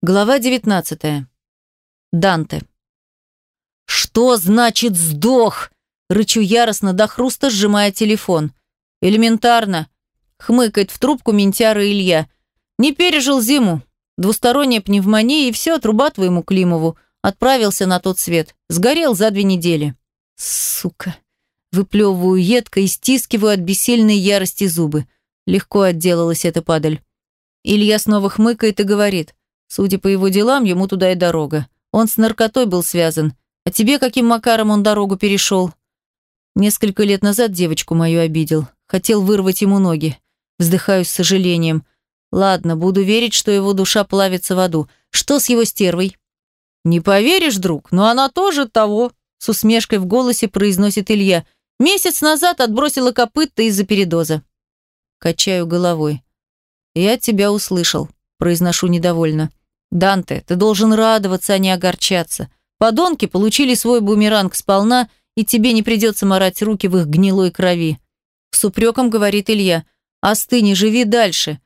Глава 19. Данте. «Что значит сдох?» Рычу яростно до хруста, сжимая телефон. «Элементарно!» Хмыкает в трубку ментяра Илья. «Не пережил зиму. Двусторонняя пневмония и все, труба твоему Климову. Отправился на тот свет. Сгорел за две недели». «Сука!» Выплевываю едко и стискиваю от бессильной ярости зубы. Легко отделалась эта падаль. Илья снова хмыкает и говорит. Судя по его делам, ему туда и дорога. Он с наркотой был связан. А тебе каким макаром он дорогу перешел? Несколько лет назад девочку мою обидел. Хотел вырвать ему ноги. Вздыхаю с сожалением. Ладно, буду верить, что его душа плавится в аду. Что с его стервой? Не поверишь, друг, но она тоже того. С усмешкой в голосе произносит Илья. Месяц назад отбросила копыта из-за передоза. Качаю головой. Я тебя услышал. Произношу недовольно. «Данте, ты должен радоваться, а не огорчаться. Подонки получили свой бумеранг сполна, и тебе не придется морать руки в их гнилой крови». С упреком говорит Илья. «Остынь и живи дальше.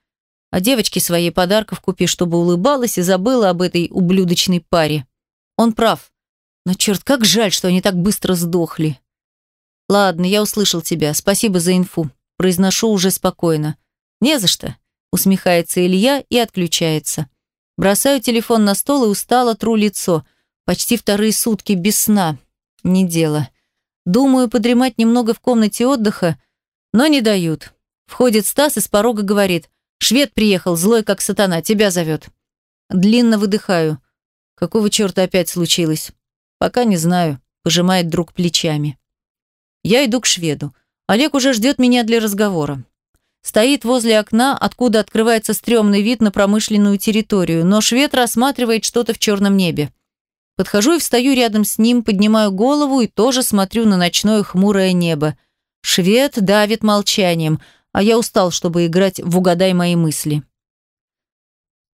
А девочке своей подарков купи, чтобы улыбалась и забыла об этой ублюдочной паре». Он прав. Но черт, как жаль, что они так быстро сдохли. «Ладно, я услышал тебя. Спасибо за инфу». Произношу уже спокойно. «Не за что», усмехается Илья и отключается. Бросаю телефон на стол и устало тру лицо. Почти вторые сутки без сна. Не дело. Думаю подремать немного в комнате отдыха, но не дают. Входит Стас и с порога говорит. «Швед приехал, злой как сатана, тебя зовет». Длинно выдыхаю. Какого черта опять случилось? Пока не знаю, пожимает друг плечами. Я иду к шведу. Олег уже ждет меня для разговора. Стоит возле окна, откуда открывается стрёмный вид на промышленную территорию, но швед рассматривает что-то в черном небе. Подхожу и встаю рядом с ним, поднимаю голову и тоже смотрю на ночное хмурое небо. Швед давит молчанием, а я устал, чтобы играть в «Угадай мои мысли».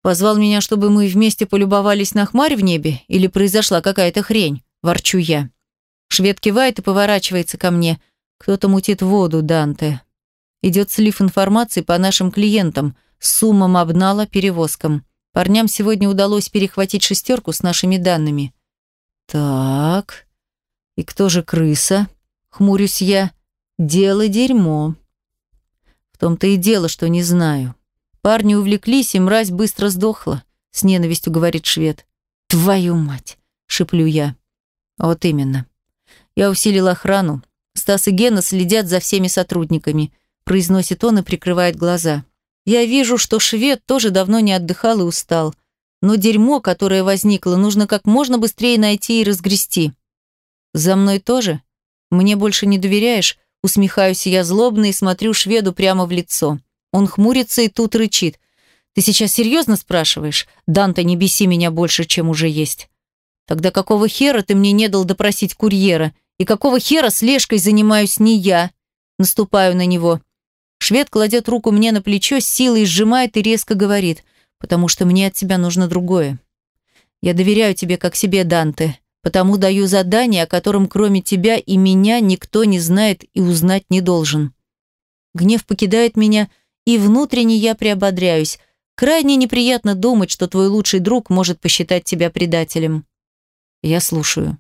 Позвал меня, чтобы мы вместе полюбовались на хмарь в небе, или произошла какая-то хрень, ворчу я. Швед кивает и поворачивается ко мне. Кто-то мутит воду, Данте. Идет слив информации по нашим клиентам, суммам обнала, перевозкам. Парням сегодня удалось перехватить шестерку с нашими данными. Так, и кто же крыса? Хмурюсь я. Дело дерьмо. В том-то и дело, что не знаю. Парни увлеклись, и мразь быстро сдохла. С ненавистью говорит швед. Твою мать, шеплю я. Вот именно. Я усилил охрану. Стас и Гена следят за всеми сотрудниками – произносит он и прикрывает глаза. Я вижу, что швед тоже давно не отдыхал и устал. Но дерьмо, которое возникло, нужно как можно быстрее найти и разгрести. За мной тоже? Мне больше не доверяешь? Усмехаюсь я злобно и смотрю шведу прямо в лицо. Он хмурится и тут рычит. Ты сейчас серьезно спрашиваешь? Данте, не беси меня больше, чем уже есть. Тогда какого хера ты мне не дал допросить курьера? И какого хера слежкой занимаюсь не я? Наступаю на него. Швед кладет руку мне на плечо, силой сжимает и резко говорит, потому что мне от тебя нужно другое. Я доверяю тебе как себе, Данте, потому даю задание, о котором кроме тебя и меня никто не знает и узнать не должен. Гнев покидает меня, и внутренне я приободряюсь. Крайне неприятно думать, что твой лучший друг может посчитать тебя предателем. Я слушаю.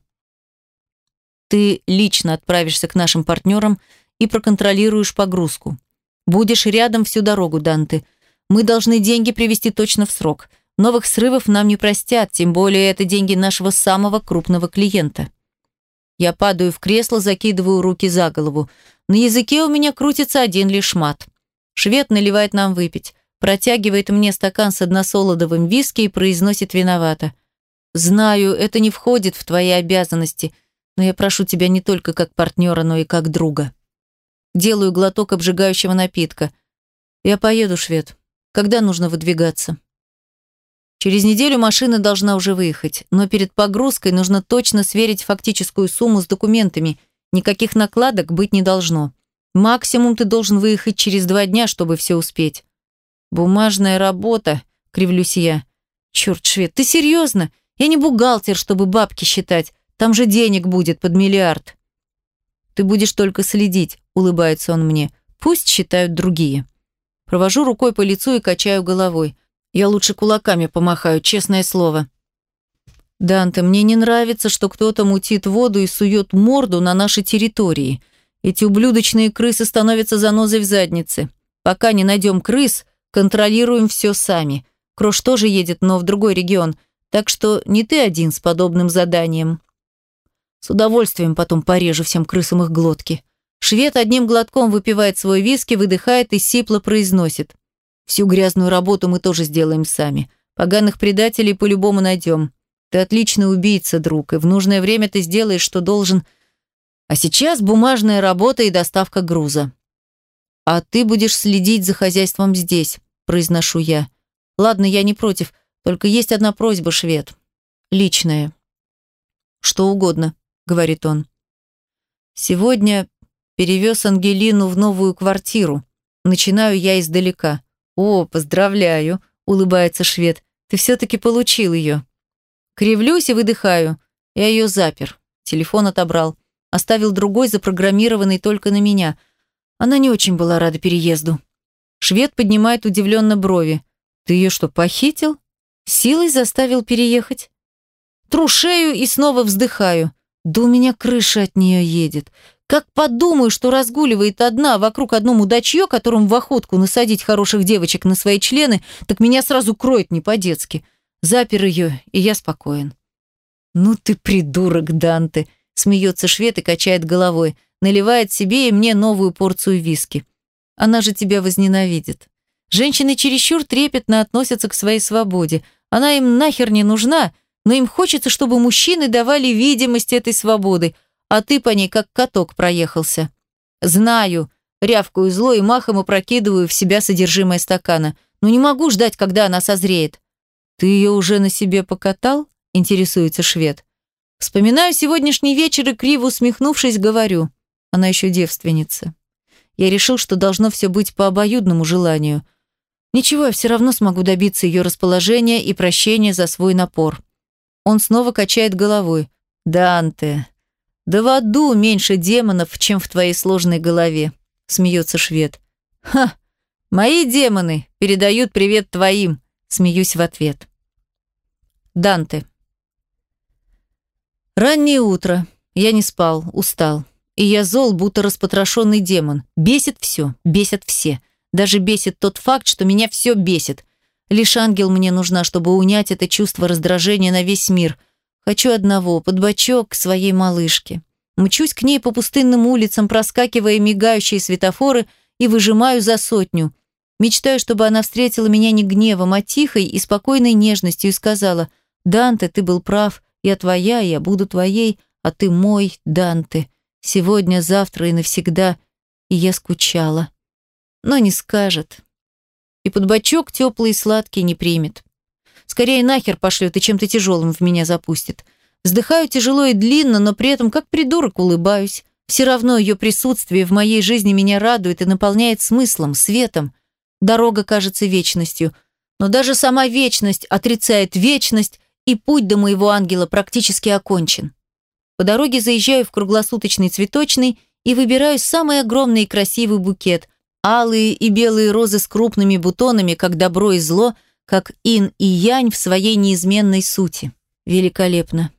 Ты лично отправишься к нашим партнерам и проконтролируешь погрузку. Будешь рядом всю дорогу, Данте. Мы должны деньги привести точно в срок. Новых срывов нам не простят, тем более это деньги нашего самого крупного клиента. Я падаю в кресло, закидываю руки за голову. На языке у меня крутится один лишь мат. Швед наливает нам выпить, протягивает мне стакан с односолодовым виски и произносит виновато. «Знаю, это не входит в твои обязанности, но я прошу тебя не только как партнера, но и как друга». Делаю глоток обжигающего напитка. Я поеду, швед. Когда нужно выдвигаться? Через неделю машина должна уже выехать, но перед погрузкой нужно точно сверить фактическую сумму с документами. Никаких накладок быть не должно. Максимум ты должен выехать через два дня, чтобы все успеть. Бумажная работа, кривлюсь я. Черт, швед, ты серьезно? Я не бухгалтер, чтобы бабки считать. Там же денег будет под миллиард. Ты будешь только следить, улыбается он мне. Пусть считают другие. Провожу рукой по лицу и качаю головой. Я лучше кулаками помахаю, честное слово. Данте, мне не нравится, что кто-то мутит воду и сует морду на нашей территории. Эти ублюдочные крысы становятся занозой в заднице. Пока не найдем крыс, контролируем все сами. Крош тоже едет, но в другой регион. Так что не ты один с подобным заданием. С удовольствием потом порежу всем крысам их глотки. Швед одним глотком выпивает свой виски, выдыхает и сипло произносит. Всю грязную работу мы тоже сделаем сами. Поганых предателей по-любому найдем. Ты отличный убийца, друг, и в нужное время ты сделаешь, что должен. А сейчас бумажная работа и доставка груза. А ты будешь следить за хозяйством здесь, произношу я. Ладно, я не против, только есть одна просьба, швед. Личная. Что угодно, говорит он. Сегодня перевез Ангелину в новую квартиру. Начинаю я издалека. «О, поздравляю!» – улыбается швед. «Ты все-таки получил ее». Кривлюсь и выдыхаю. Я ее запер. Телефон отобрал. Оставил другой, запрограммированный только на меня. Она не очень была рада переезду. Швед поднимает удивленно брови. «Ты ее что, похитил? Силой заставил переехать?» Тру шею и снова вздыхаю. Да у меня крыша от нее едет. Как подумаю, что разгуливает одна вокруг одно мудачье, которым в охотку насадить хороших девочек на свои члены, так меня сразу кроет не по-детски. Запер ее, и я спокоен. «Ну ты придурок, Данте!» Смеется швед и качает головой. Наливает себе и мне новую порцию виски. Она же тебя возненавидит. Женщины чересчур трепетно относятся к своей свободе. Она им нахер не нужна, но им хочется, чтобы мужчины давали видимость этой свободы – а ты по ней как каток проехался. Знаю, рявкую зло и махом опрокидываю в себя содержимое стакана. Но не могу ждать, когда она созреет. Ты ее уже на себе покатал? Интересуется швед. Вспоминаю сегодняшний вечер и криво усмехнувшись, говорю. Она еще девственница. Я решил, что должно все быть по обоюдному желанию. Ничего, я все равно смогу добиться ее расположения и прощения за свой напор. Он снова качает головой. «Данте, «Да в аду меньше демонов, чем в твоей сложной голове», — смеется швед. «Ха! Мои демоны передают привет твоим», — смеюсь в ответ. Данте. Раннее утро. Я не спал, устал. И я зол, будто распотрошенный демон. Бесит все, бесят все. Даже бесит тот факт, что меня все бесит. Лишь ангел мне нужна, чтобы унять это чувство раздражения на весь мир, Хочу одного, под бочок к своей малышке. Мчусь к ней по пустынным улицам, проскакивая мигающие светофоры и выжимаю за сотню. Мечтаю, чтобы она встретила меня не гневом, а тихой и спокойной нежностью и сказала «Данте, ты был прав, я твоя, я буду твоей, а ты мой, Данте. Сегодня, завтра и навсегда». И я скучала. Но не скажет. И под бочок теплый и сладкий не примет. Скорее нахер пошлет и чем-то тяжелым в меня запустит. Вздыхаю тяжело и длинно, но при этом как придурок улыбаюсь. Все равно ее присутствие в моей жизни меня радует и наполняет смыслом, светом. Дорога кажется вечностью. Но даже сама вечность отрицает вечность, и путь до моего ангела практически окончен. По дороге заезжаю в круглосуточный цветочный и выбираю самый огромный и красивый букет. Алые и белые розы с крупными бутонами, как добро и зло – как ин и янь в своей неизменной сути. Великолепно.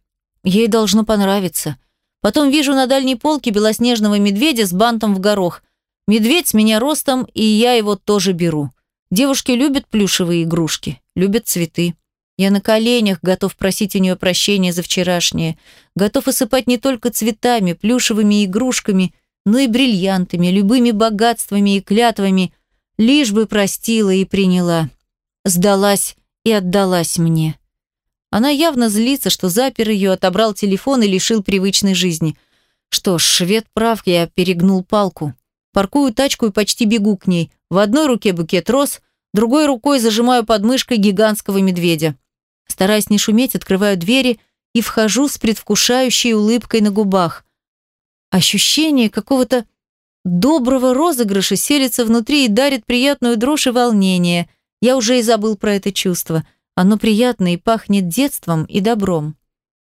Ей должно понравиться. Потом вижу на дальней полке белоснежного медведя с бантом в горох. Медведь с меня ростом, и я его тоже беру. Девушки любят плюшевые игрушки, любят цветы. Я на коленях готов просить у нее прощения за вчерашнее, готов осыпать не только цветами, плюшевыми игрушками, но и бриллиантами, любыми богатствами и клятвами, лишь бы простила и приняла сдалась и отдалась мне. Она явно злится, что запер ее, отобрал телефон и лишил привычной жизни. Что ж, швед прав, я перегнул палку. Паркую тачку и почти бегу к ней. В одной руке букет роз, другой рукой зажимаю подмышкой гигантского медведя. Стараясь не шуметь, открываю двери и вхожу с предвкушающей улыбкой на губах. Ощущение какого-то доброго розыгрыша селится внутри и дарит приятную дрожь и волнение – я уже и забыл про это чувство. Оно приятно и пахнет детством и добром.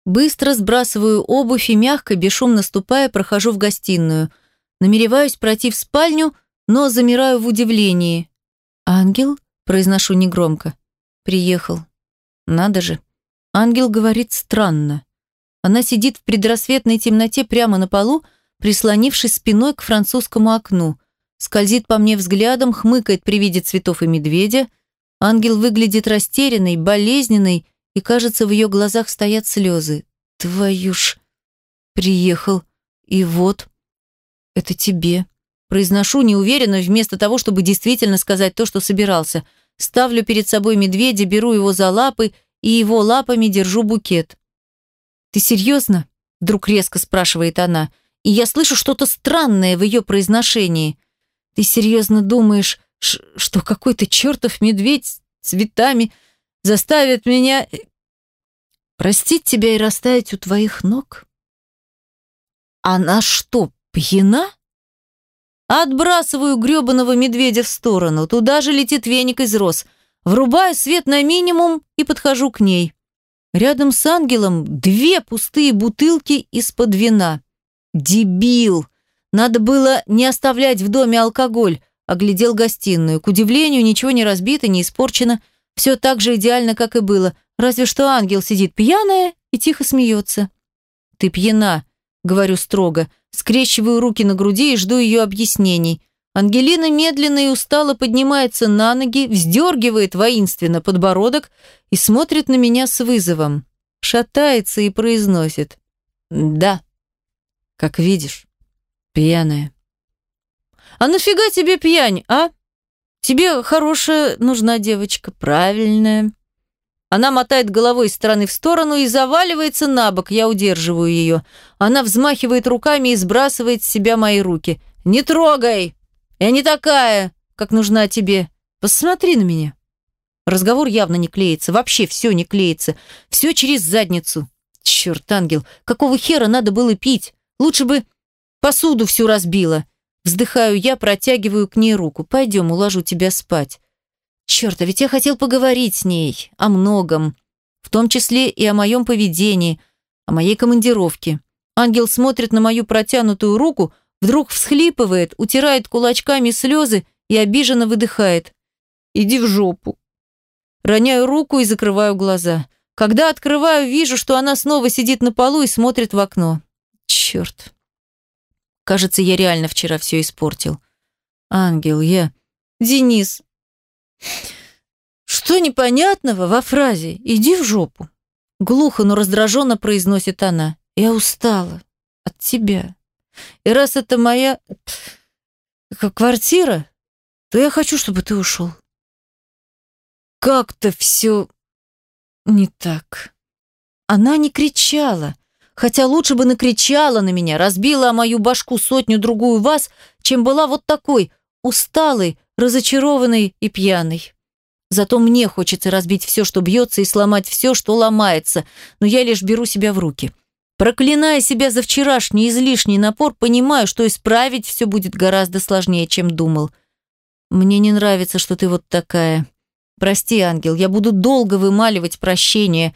Быстро сбрасываю обувь и мягко, бесшумно ступая, прохожу в гостиную. Намереваюсь пройти в спальню, но замираю в удивлении. «Ангел?» – произношу негромко. Приехал. Надо же. Ангел говорит странно. Она сидит в предрассветной темноте прямо на полу, прислонившись спиной к французскому окну. Скользит по мне взглядом, хмыкает при виде цветов и медведя. Ангел выглядит растерянной, болезненной, и, кажется, в ее глазах стоят слезы. Твою ж... Приехал. И вот... Это тебе. Произношу неуверенно, вместо того, чтобы действительно сказать то, что собирался. Ставлю перед собой медведя, беру его за лапы и его лапами держу букет. «Ты серьезно?» – вдруг резко спрашивает она. И я слышу что-то странное в ее произношении. «Ты серьезно думаешь, что какой-то чертов медведь с цветами заставит меня э, простить тебя и растаять у твоих ног?» «Она что, пьяна?» Отбрасываю грёбаного медведя в сторону. Туда же летит веник из роз. Врубаю свет на минимум и подхожу к ней. Рядом с ангелом две пустые бутылки из-под вина. Дебил! Надо было не оставлять в доме алкоголь. Оглядел гостиную. К удивлению, ничего не разбито, не испорчено. Все так же идеально, как и было. Разве что ангел сидит пьяная и тихо смеется. «Ты пьяна», — говорю строго. Скрещиваю руки на груди и жду ее объяснений. Ангелина медленно и устало поднимается на ноги, вздергивает воинственно подбородок и смотрит на меня с вызовом. Шатается и произносит. «Да, как видишь, пьяная». «А нафига тебе пьянь, а? Тебе хорошая нужна девочка, правильная». Она мотает головой из стороны в сторону и заваливается на бок, я удерживаю ее. Она взмахивает руками и сбрасывает с себя мои руки. «Не трогай! Я не такая, как нужна тебе. Посмотри на меня». Разговор явно не клеится, вообще все не клеится. Все через задницу. Черт, ангел, какого хера надо было пить? Лучше бы посуду всю разбила. Вздыхаю я, протягиваю к ней руку. Пойдем, уложу тебя спать. Черт, а ведь я хотел поговорить с ней о многом, в том числе и о моем поведении, о моей командировке. Ангел смотрит на мою протянутую руку, вдруг всхлипывает, утирает кулачками слезы и обиженно выдыхает. «Иди в жопу». Роняю руку и закрываю глаза. Когда открываю, вижу, что она снова сидит на полу и смотрит в окно. Черт. Кажется, я реально вчера все испортил. Ангел, я... Денис, что непонятного во фразе «иди в жопу»? Глухо, но раздраженно произносит она. Я устала от тебя. И раз это моя квартира, то я хочу, чтобы ты ушел. Как-то все не так. Она не кричала, хотя лучше бы накричала на меня, разбила мою башку сотню-другую вас, чем была вот такой, усталой, разочарованный и пьяный. Зато мне хочется разбить все, что бьется, и сломать все, что ломается, но я лишь беру себя в руки. Проклиная себя за вчерашний излишний напор, понимаю, что исправить все будет гораздо сложнее, чем думал. Мне не нравится, что ты вот такая. Прости, ангел, я буду долго вымаливать прощение,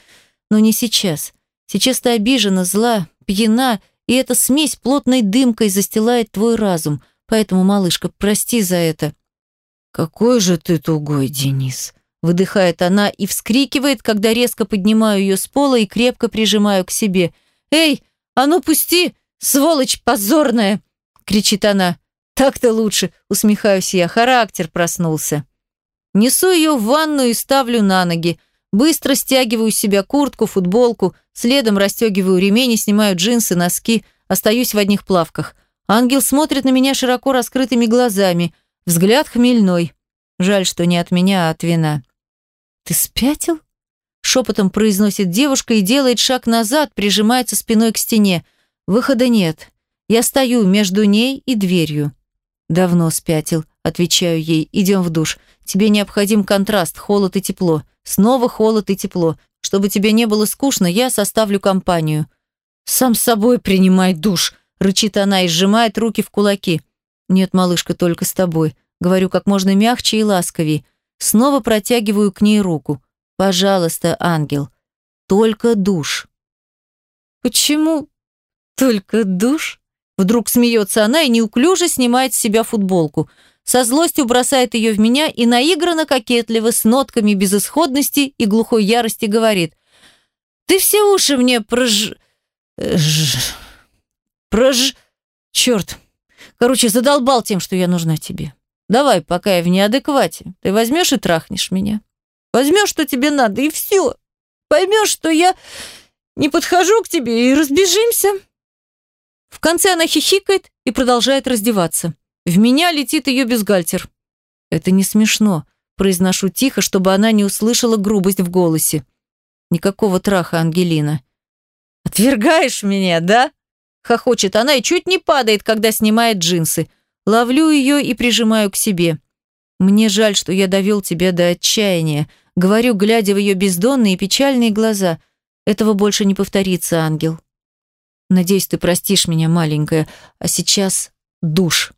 но не сейчас. Сейчас ты обижена, зла, пьяна, и эта смесь плотной дымкой застилает твой разум. Поэтому, малышка, прости за это. «Какой же ты тугой, Денис!» Выдыхает она и вскрикивает, когда резко поднимаю ее с пола и крепко прижимаю к себе. «Эй, а ну пусти, сволочь позорная!» кричит она. «Так-то лучше», усмехаюсь я, характер проснулся. Несу ее в ванну и ставлю на ноги. Быстро стягиваю с себя куртку, футболку, следом расстегиваю ремень и снимаю джинсы, носки, остаюсь в одних плавках. Ангел смотрит на меня широко раскрытыми глазами – Взгляд хмельной. Жаль, что не от меня, а от вина. «Ты спятил?» Шепотом произносит девушка и делает шаг назад, прижимается спиной к стене. Выхода нет. Я стою между ней и дверью. «Давно спятил», отвечаю ей. «Идем в душ. Тебе необходим контраст, холод и тепло. Снова холод и тепло. Чтобы тебе не было скучно, я составлю компанию». «Сам с собой принимай душ», рычит она и сжимает руки в кулаки. «Нет, малышка, только с тобой». Говорю как можно мягче и ласковее. Снова протягиваю к ней руку. «Пожалуйста, ангел, только душ». «Почему только душ?» Вдруг смеется она и неуклюже снимает с себя футболку. со злостью бросает ее в меня и наигранно кокетливо с нотками безысходности и глухой ярости говорит «Ты все уши мне прож... Ж... прож... черт. Короче, задолбал тем, что я нужна тебе. Давай, пока я в неадеквате, ты возьмешь и трахнешь меня. Возьмешь, что тебе надо, и все. Поймешь, что я не подхожу к тебе, и разбежимся». В конце она хихикает и продолжает раздеваться. В меня летит ее бюстгальтер. «Это не смешно», – произношу тихо, чтобы она не услышала грубость в голосе. Никакого траха, Ангелина. «Отвергаешь меня, да?» – хохочет она и чуть не падает, когда снимает джинсы. Ловлю ее и прижимаю к себе. «Мне жаль, что я довел тебя до отчаяния», – говорю, глядя в ее бездонные печальные глаза. «Этого больше не повторится, ангел». «Надеюсь, ты простишь меня, маленькая, а сейчас душ».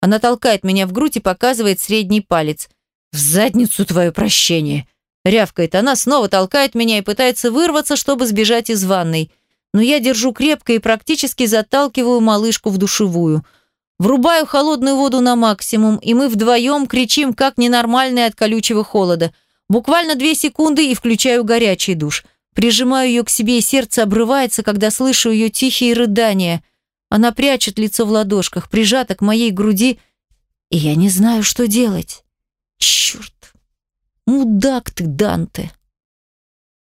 Она толкает меня в грудь и показывает средний палец. «В задницу твое прощение!» Рявкает она, снова толкает меня и пытается вырваться, чтобы сбежать из ванной. Но я держу крепко и практически заталкиваю малышку в душевую. Врубаю холодную воду на максимум, и мы вдвоем кричим, как ненормальные от колючего холода. Буквально две секунды и включаю горячий душ. Прижимаю ее к себе, и сердце обрывается, когда слышу ее тихие рыдания. Она прячет лицо в ладошках, прижата к моей груди, и я не знаю, что делать. Черт! Мудак ты, Данте!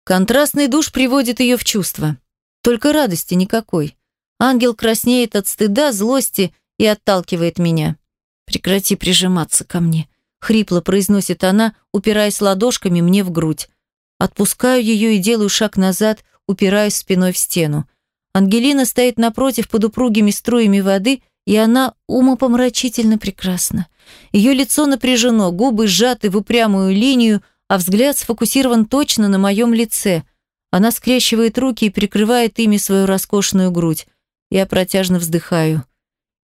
Контрастный душ приводит ее в чувство. Только радости никакой. Ангел краснеет от стыда, злости и отталкивает меня. «Прекрати прижиматься ко мне», — хрипло произносит она, упираясь ладошками мне в грудь. Отпускаю ее и делаю шаг назад, упираясь спиной в стену. Ангелина стоит напротив под упругими струями воды, и она умопомрачительно прекрасна. Ее лицо напряжено, губы сжаты в упрямую линию, а взгляд сфокусирован точно на моем лице. Она скрещивает руки и прикрывает ими свою роскошную грудь. Я протяжно вздыхаю.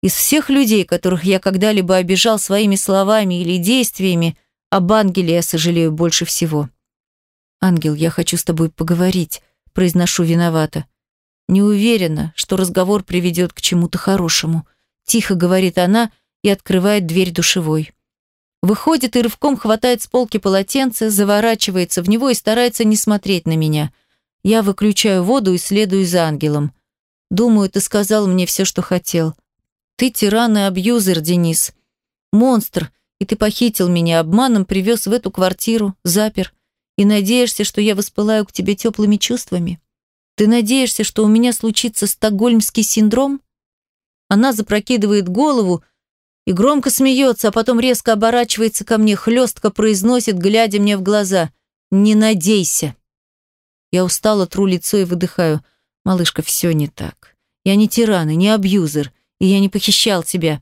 Из всех людей, которых я когда-либо обижал своими словами или действиями, об ангеле я сожалею больше всего. «Ангел, я хочу с тобой поговорить», – произношу виновато. Не уверена, что разговор приведет к чему-то хорошему. Тихо говорит она и открывает дверь душевой. Выходит и рывком хватает с полки полотенце, заворачивается в него и старается не смотреть на меня. Я выключаю воду и следую за ангелом. Думаю, ты сказал мне все, что хотел. Ты тиран и абьюзер, Денис. Монстр, и ты похитил меня, обманом привез в эту квартиру, запер. И надеешься, что я воспылаю к тебе теплыми чувствами? Ты надеешься, что у меня случится стокгольмский синдром? Она запрокидывает голову и громко смеется, а потом резко оборачивается ко мне, хлестко произносит, глядя мне в глаза. «Не надейся!» Я устало тру лицо и выдыхаю. «Малышка, все не так. Я не тиран и не абьюзер, и я не похищал тебя».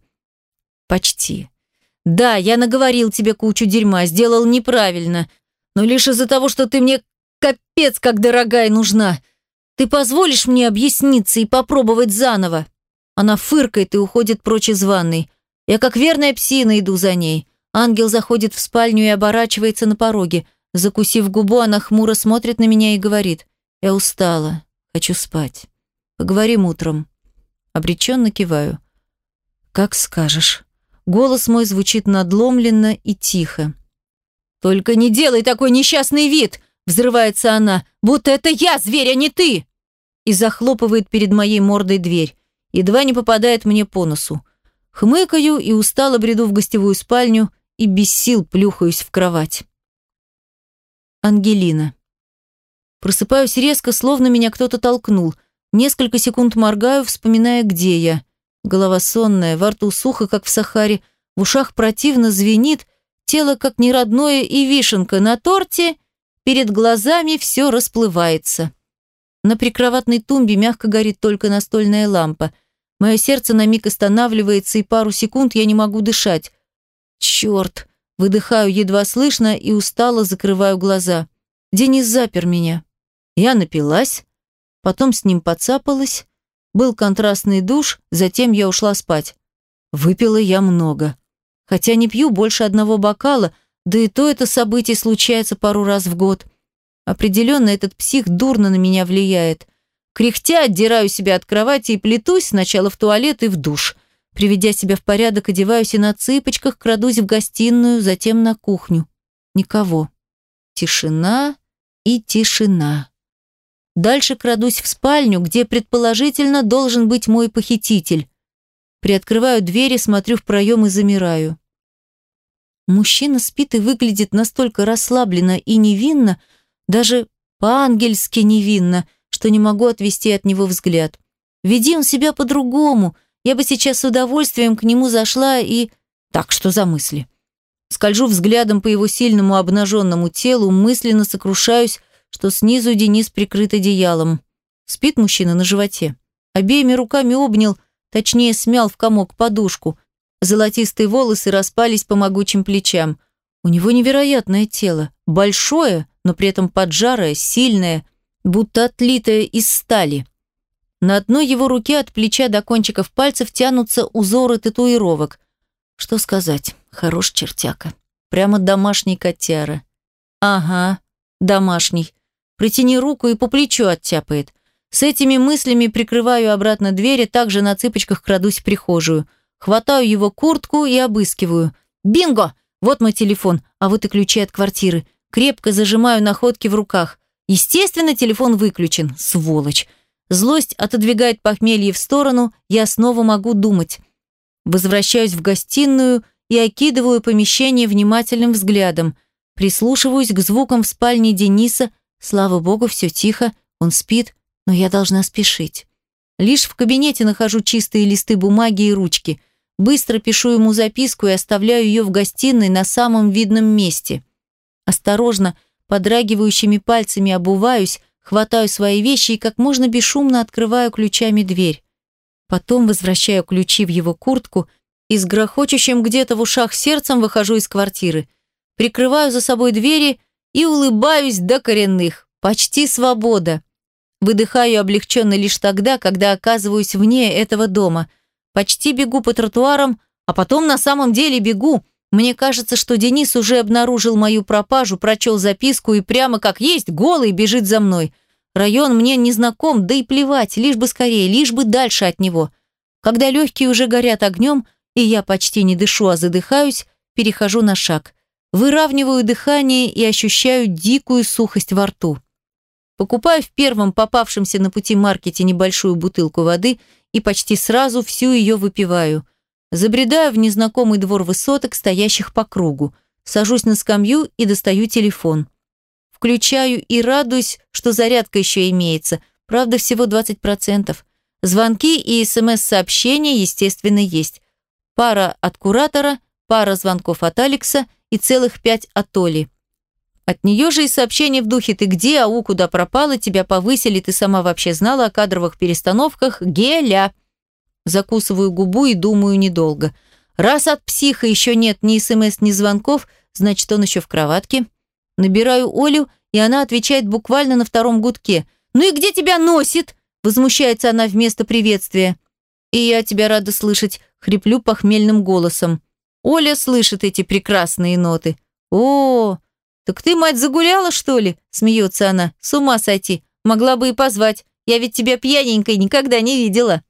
«Почти. Да, я наговорил тебе кучу дерьма, сделал неправильно, но лишь из-за того, что ты мне капец как дорогая нужна. Ты позволишь мне объясниться и попробовать заново?» Она фыркает и уходит прочь из ванной. Я как верная псина иду за ней. Ангел заходит в спальню и оборачивается на пороге. Закусив губу, она хмуро смотрит на меня и говорит. «Я устала. Хочу спать. Поговорим утром». Обреченно киваю. «Как скажешь». Голос мой звучит надломленно и тихо. «Только не делай такой несчастный вид!» Взрывается она. «Будто это я, зверь, а не ты!» и захлопывает перед моей мордой дверь. Едва не попадает мне по носу. Хмыкаю и устало бреду в гостевую спальню и без сил плюхаюсь в кровать. Ангелина. Просыпаюсь резко, словно меня кто-то толкнул. Несколько секунд моргаю, вспоминая, где я. Голова сонная, во рту сухо, как в Сахаре, в ушах противно звенит, тело как неродное и вишенка на торте, перед глазами все расплывается. На прикроватной тумбе мягко горит только настольная лампа. Мое сердце на миг останавливается, и пару секунд я не могу дышать. Черт! Выдыхаю едва слышно и устало закрываю глаза. Денис запер меня. Я напилась, потом с ним подцапалась. Был контрастный душ, затем я ушла спать. Выпила я много. Хотя не пью больше одного бокала, да и то это событие случается пару раз в год. Определенно этот псих дурно на меня влияет. Кряхтя отдираю себя от кровати и плетусь сначала в туалет и в душ. Приведя себя в порядок, одеваюсь и на цыпочках крадусь в гостиную, затем на кухню. Никого. Тишина и тишина. Дальше крадусь в спальню, где предположительно должен быть мой похититель. Приоткрываю дверь и смотрю в проем и замираю. Мужчина спит и выглядит настолько расслабленно и невинно, даже по-ангельски невинно, что не могу отвести от него взгляд. Веди он себя по-другому. Я бы сейчас с удовольствием к нему зашла и... Так, что за мысли? Скольжу взглядом по его сильному обнаженному телу, мысленно сокрушаюсь, что снизу Денис прикрыт одеялом. Спит мужчина на животе. Обеими руками обнял, точнее смял в комок подушку. Золотистые волосы распались по могучим плечам. У него невероятное тело, большое, но при этом поджарое, сильное, будто отлитое из стали. На одной его руке от плеча до кончиков пальцев тянутся узоры татуировок. Что сказать, хорош чертяка. Прямо домашний котяра. Ага, домашний. Притяни руку и по плечу оттяпает. С этими мыслями прикрываю обратно дверь и также на цыпочках крадусь в прихожую. Хватаю его куртку и обыскиваю. Бинго! Вот мой телефон, а вот и ключи от квартиры. Крепко зажимаю находки в руках. Естественно, телефон выключен. Сволочь. Злость отодвигает похмелье в сторону, я снова могу думать. Возвращаюсь в гостиную и окидываю помещение внимательным взглядом. Прислушиваюсь к звукам в спальне Дениса, Слава богу, все тихо, он спит, но я должна спешить. Лишь в кабинете нахожу чистые листы бумаги и ручки. Быстро пишу ему записку и оставляю ее в гостиной на самом видном месте. Осторожно, подрагивающими пальцами обуваюсь, хватаю свои вещи и как можно бесшумно открываю ключами дверь. Потом возвращаю ключи в его куртку и с грохочущим где-то в ушах сердцем выхожу из квартиры. Прикрываю за собой двери и улыбаюсь до коренных. Почти свобода. Выдыхаю облегченно лишь тогда, когда оказываюсь вне этого дома. Почти бегу по тротуарам, а потом на самом деле бегу. Мне кажется, что Денис уже обнаружил мою пропажу, прочел записку и прямо как есть, голый, бежит за мной. Район мне не знаком, да и плевать, лишь бы скорее, лишь бы дальше от него. Когда легкие уже горят огнем, и я почти не дышу, а задыхаюсь, перехожу на шаг. Выравниваю дыхание и ощущаю дикую сухость во рту. Покупаю в первом попавшемся на пути маркете небольшую бутылку воды и почти сразу всю ее выпиваю. Забредаю в незнакомый двор высоток, стоящих по кругу. Сажусь на скамью и достаю телефон. Включаю и радуюсь, что зарядка еще имеется, правда всего 20%. Звонки и смс-сообщения, естественно, есть. Пара от куратора, пара звонков от Алекса – и целых пять от. От нее же и сообщение в духе «Ты где? Ау, куда пропала? Тебя повысили, ты сама вообще знала о кадровых перестановках? Геля!» Закусываю губу и думаю недолго. Раз от психа еще нет ни смс, ни звонков, значит, он еще в кроватке. Набираю Олю, и она отвечает буквально на втором гудке. «Ну и где тебя носит?» Возмущается она вместо приветствия. «И я тебя рада слышать», — хриплю похмельным голосом. Оля слышит эти прекрасные ноты. «О, так ты, мать, загуляла, что ли?» Смеется она. «С ума сойти. Могла бы и позвать. Я ведь тебя пьяненькой никогда не видела».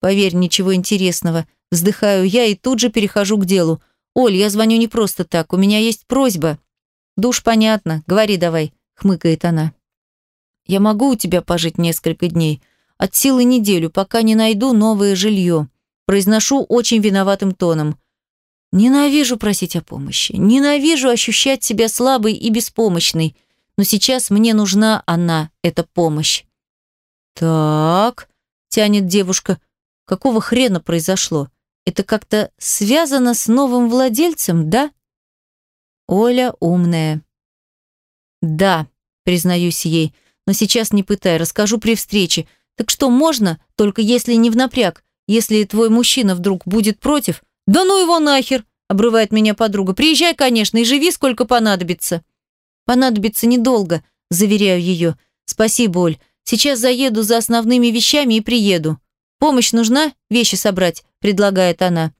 Поверь, ничего интересного. Вздыхаю я и тут же перехожу к делу. «Оль, я звоню не просто так. У меня есть просьба». «Душ, понятно. Говори давай», — хмыкает она. «Я могу у тебя пожить несколько дней. От силы неделю, пока не найду новое жилье». Произношу очень виноватым тоном. Ненавижу просить о помощи, ненавижу ощущать себя слабой и беспомощной, но сейчас мне нужна она, эта помощь. «Так», — тянет девушка, — «какого хрена произошло? Это как-то связано с новым владельцем, да?» Оля умная. «Да», — признаюсь ей, — «но сейчас не пытай, расскажу при встрече. Так что можно, только если не в напряг, если твой мужчина вдруг будет против, «Да ну его нахер!» – обрывает меня подруга. «Приезжай, конечно, и живи, сколько понадобится». «Понадобится недолго», – заверяю ее. «Спасибо, Оль. Сейчас заеду за основными вещами и приеду. Помощь нужна? Вещи собрать», – предлагает она.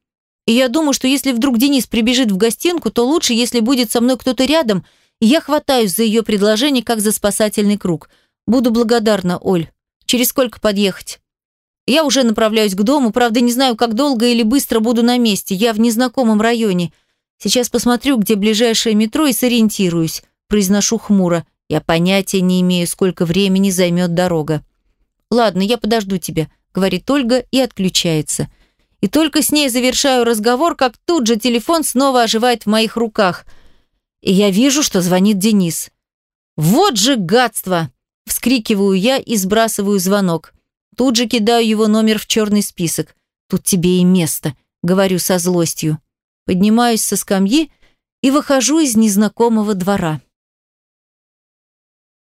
И я думаю, что если вдруг Денис прибежит в гостинку, то лучше, если будет со мной кто-то рядом, и я хватаюсь за ее предложение, как за спасательный круг. Буду благодарна, Оль. Через сколько подъехать? Я уже направляюсь к дому, правда, не знаю, как долго или быстро буду на месте. Я в незнакомом районе. Сейчас посмотрю, где ближайшее метро и сориентируюсь. Произношу хмуро. Я понятия не имею, сколько времени займет дорога. Ладно, я подожду тебя, говорит Ольга и отключается. И только с ней завершаю разговор, как тут же телефон снова оживает в моих руках. И я вижу, что звонит Денис. «Вот же гадство!» – вскрикиваю я и сбрасываю звонок. Тут же кидаю его номер в черный список. «Тут тебе и место», – говорю со злостью. Поднимаюсь со скамьи и выхожу из незнакомого двора.